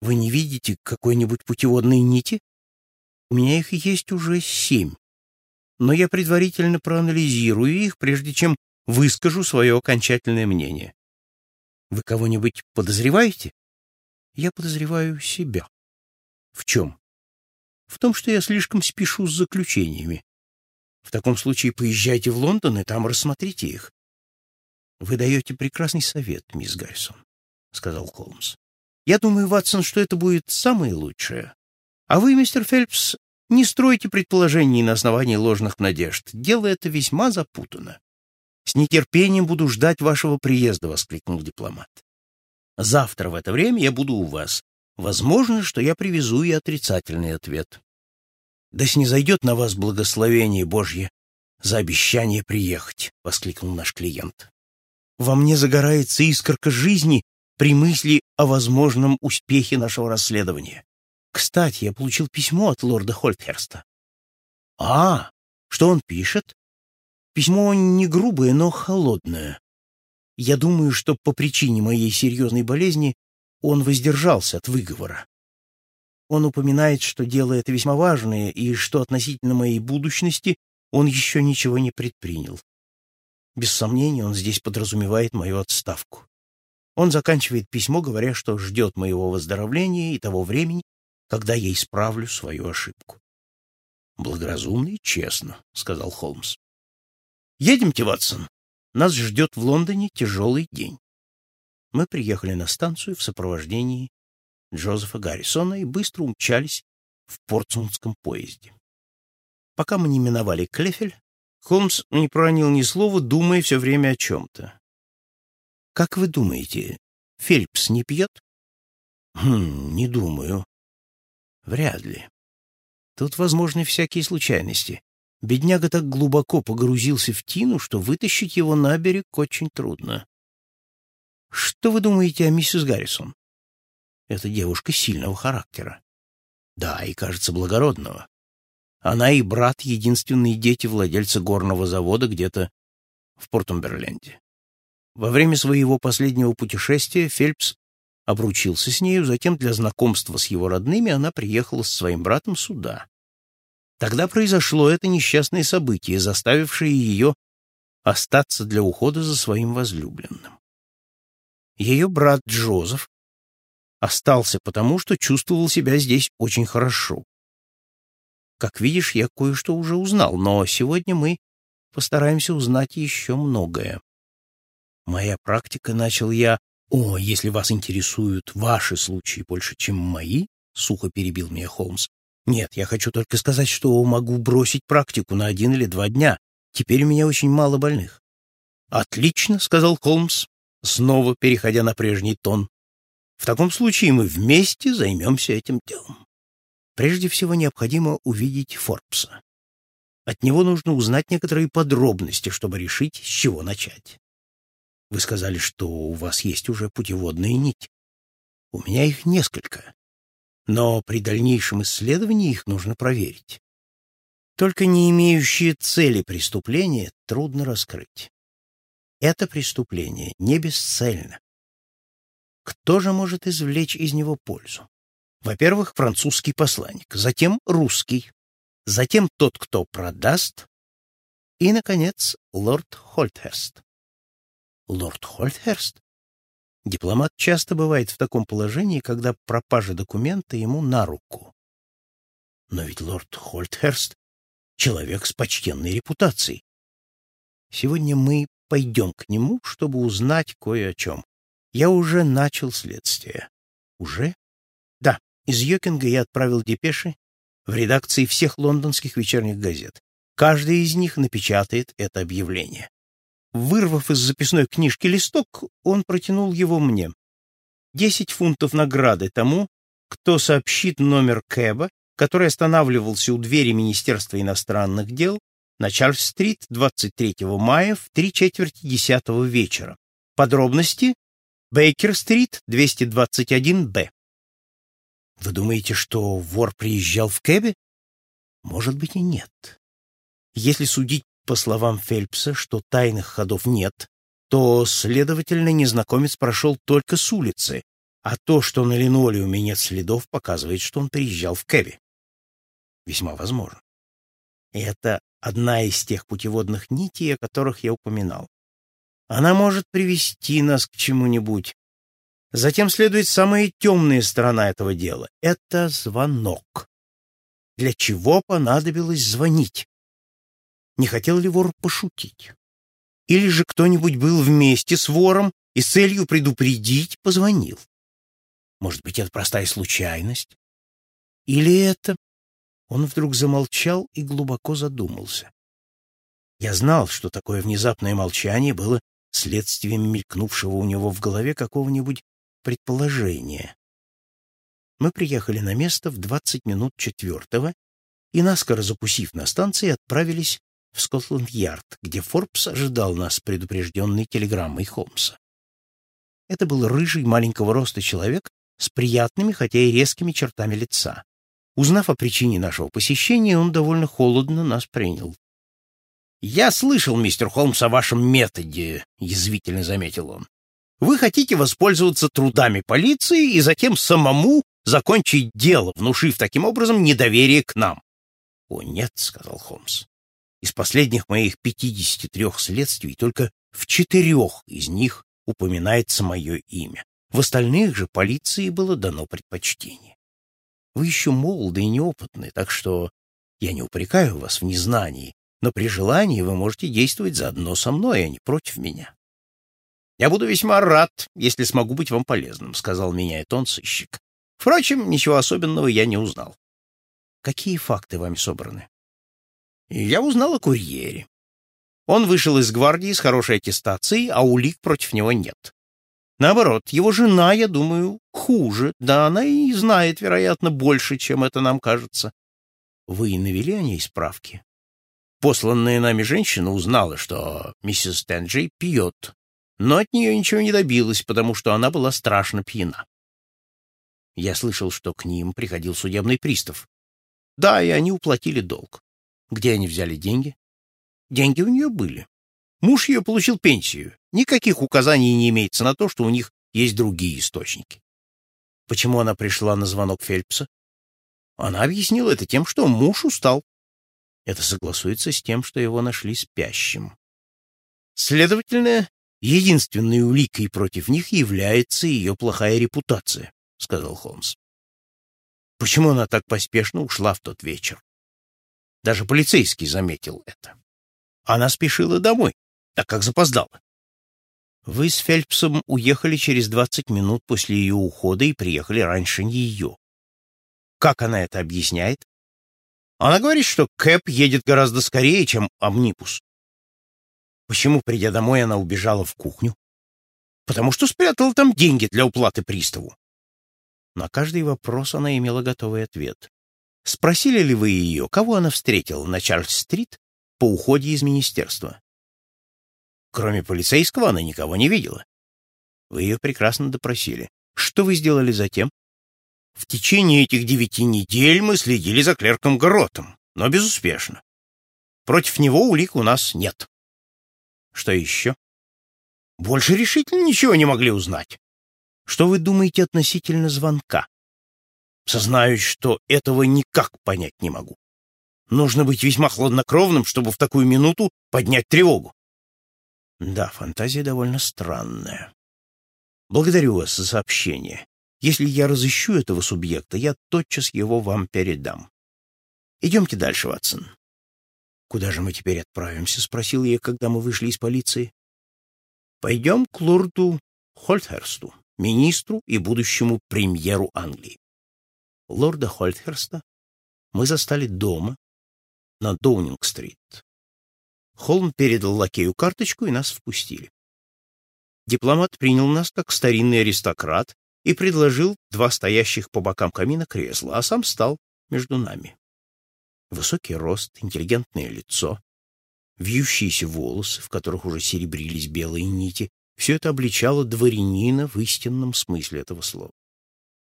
Вы не видите какой-нибудь путеводной нити? У меня их есть уже семь. Но я предварительно проанализирую их, прежде чем выскажу свое окончательное мнение. Вы кого-нибудь подозреваете? Я подозреваю себя. В чем? В том, что я слишком спешу с заключениями. В таком случае поезжайте в Лондон и там рассмотрите их. Вы даете прекрасный совет, мисс Гаррисон, — сказал Холмс. Я думаю, Ватсон, что это будет самое лучшее. А вы, мистер Фелпс, не стройте предположений на основании ложных надежд. Дело это весьма запутано. С нетерпением буду ждать вашего приезда, — воскликнул дипломат. Завтра в это время я буду у вас. Возможно, что я привезу и отрицательный ответ. Да снизойдет на вас благословение Божье за обещание приехать, — воскликнул наш клиент. Во мне загорается искорка жизни при мысли о возможном успехе нашего расследования. Кстати, я получил письмо от лорда Хольтхерста. А, что он пишет? Письмо не грубое, но холодное. Я думаю, что по причине моей серьезной болезни он воздержался от выговора. Он упоминает, что дело это весьма важное, и что относительно моей будущности он еще ничего не предпринял. Без сомнения, он здесь подразумевает мою отставку. Он заканчивает письмо, говоря, что ждет моего выздоровления и того времени, когда я исправлю свою ошибку. «Благоразумно и честно», — сказал Холмс. «Едемте, Ватсон. Нас ждет в Лондоне тяжелый день». Мы приехали на станцию в сопровождении Джозефа Гаррисона и быстро умчались в портсмутском поезде. Пока мы не миновали Клефель, Холмс не проронил ни слова, думая все время о чем-то. «Как вы думаете, Фельпс не пьет?» «Хм, не думаю. Вряд ли. Тут возможны всякие случайности. Бедняга так глубоко погрузился в тину, что вытащить его на берег очень трудно. Что вы думаете о миссис Гаррисон? Эта девушка сильного характера. Да, и, кажется, благородного. Она и брат — единственные дети владельца горного завода где-то в Портумберленде. Во время своего последнего путешествия Фельпс обручился с нею, затем для знакомства с его родными она приехала с своим братом сюда. Тогда произошло это несчастное событие, заставившее ее остаться для ухода за своим возлюбленным. Ее брат Джозеф остался потому, что чувствовал себя здесь очень хорошо. Как видишь, я кое-что уже узнал, но сегодня мы постараемся узнать еще многое. Моя практика, начал я, «О, если вас интересуют ваши случаи больше, чем мои», — сухо перебил меня Холмс. «Нет, я хочу только сказать, что могу бросить практику на один или два дня. Теперь у меня очень мало больных». «Отлично», — сказал Холмс, снова переходя на прежний тон. В таком случае мы вместе займемся этим делом. Прежде всего необходимо увидеть Форбса. От него нужно узнать некоторые подробности, чтобы решить, с чего начать. Вы сказали, что у вас есть уже путеводная нить. У меня их несколько. Но при дальнейшем исследовании их нужно проверить. Только не имеющие цели преступления трудно раскрыть. Это преступление не бесцельно. Кто же может извлечь из него пользу? Во-первых, французский посланник, затем русский, затем тот, кто продаст, и, наконец, лорд Хольтхерст. Лорд Хольтхерст? Дипломат часто бывает в таком положении, когда пропажа документа ему на руку. Но ведь лорд Хольтхерст — человек с почтенной репутацией. Сегодня мы пойдем к нему, чтобы узнать кое о чем. Я уже начал следствие. Уже? Да, из Йокинга я отправил депеши в редакции всех лондонских вечерних газет. Каждая из них напечатает это объявление. Вырвав из записной книжки листок, он протянул его мне. Десять фунтов награды тому, кто сообщит номер Кэба, который останавливался у двери Министерства иностранных дел на Чарльз-стрит 23 мая в три четверти десятого вечера. Подробности Бейкер-стрит, 221-Б. Вы думаете, что вор приезжал в кэбе? Может быть и нет. Если судить по словам Фельпса, что тайных ходов нет, то, следовательно, незнакомец прошел только с улицы, А то, что на линолеуме нет следов, показывает, что он приезжал в кэбе. Весьма возможно. Это одна из тех путеводных нитей, о которых я упоминал. Она может привести нас к чему-нибудь. Затем следует самая темная сторона этого дела. Это звонок. Для чего понадобилось звонить? Не хотел ли вор пошутить? Или же кто-нибудь был вместе с вором и с целью предупредить позвонил? Может быть, это простая случайность? Или это... Он вдруг замолчал и глубоко задумался. Я знал, что такое внезапное молчание было следствием мелькнувшего у него в голове какого-нибудь предположения. Мы приехали на место в двадцать минут четвертого и, наскоро закусив на станции, отправились в Скотланд-Ярд, где Форбс ожидал нас предупрежденной телеграммой Холмса. Это был рыжий маленького роста человек с приятными, хотя и резкими чертами лица. Узнав о причине нашего посещения, он довольно холодно нас принял. «Я слышал, мистер Холмс, о вашем методе», — язвительно заметил он. «Вы хотите воспользоваться трудами полиции и затем самому закончить дело, внушив таким образом недоверие к нам». «О, нет», — сказал Холмс. «Из последних моих пятидесяти трех следствий только в четырех из них упоминается мое имя. В остальных же полиции было дано предпочтение. Вы еще молоды и неопытны, так что я не упрекаю вас в незнании, но при желании вы можете действовать заодно со мной, а не против меня. «Я буду весьма рад, если смогу быть вам полезным», — сказал меняет он сыщик. «Впрочем, ничего особенного я не узнал». «Какие факты вами собраны?» «Я узнал о курьере. Он вышел из гвардии с хорошей аттестацией, а улик против него нет. Наоборот, его жена, я думаю, хуже. Да она и знает, вероятно, больше, чем это нам кажется. Вы навели о ней справки? Посланная нами женщина узнала, что миссис Тенджей пьет, но от нее ничего не добилась, потому что она была страшно пьяна. Я слышал, что к ним приходил судебный пристав. Да, и они уплатили долг. Где они взяли деньги? Деньги у нее были. Муж ее получил пенсию. Никаких указаний не имеется на то, что у них есть другие источники. Почему она пришла на звонок Фельпса? Она объяснила это тем, что муж устал. Это согласуется с тем, что его нашли спящим. Следовательно, единственной уликой против них является ее плохая репутация, — сказал Холмс. Почему она так поспешно ушла в тот вечер? Даже полицейский заметил это. Она спешила домой, так как запоздала. Вы с Фельпсом уехали через двадцать минут после ее ухода и приехали раньше ее. Как она это объясняет? Она говорит, что Кэп едет гораздо скорее, чем Амнипус. Почему, придя домой, она убежала в кухню? Потому что спрятала там деньги для уплаты приставу. На каждый вопрос она имела готовый ответ. Спросили ли вы ее, кого она встретила на Чарльз-стрит по уходе из министерства? Кроме полицейского она никого не видела. Вы ее прекрасно допросили. Что вы сделали затем? В течение этих девяти недель мы следили за клерком Гротом, но безуспешно. Против него улик у нас нет. Что еще? Больше решительно ничего не могли узнать. Что вы думаете относительно звонка? Сознаюсь, что этого никак понять не могу. Нужно быть весьма хладнокровным, чтобы в такую минуту поднять тревогу. Да, фантазия довольно странная. Благодарю вас за сообщение. Если я разыщу этого субъекта, я тотчас его вам передам. Идемте дальше, Ватсон. Куда же мы теперь отправимся? Спросил я, когда мы вышли из полиции. Пойдем к лорду Хольтхерсту, министру и будущему премьеру Англии. Лорда Хольтхерста мы застали дома на Доунинг-стрит. Холм передал лакею карточку, и нас впустили. Дипломат принял нас как старинный аристократ и предложил два стоящих по бокам камина кресла, а сам стал между нами. Высокий рост, интеллигентное лицо, вьющиеся волосы, в которых уже серебрились белые нити, все это обличало дворянина в истинном смысле этого слова.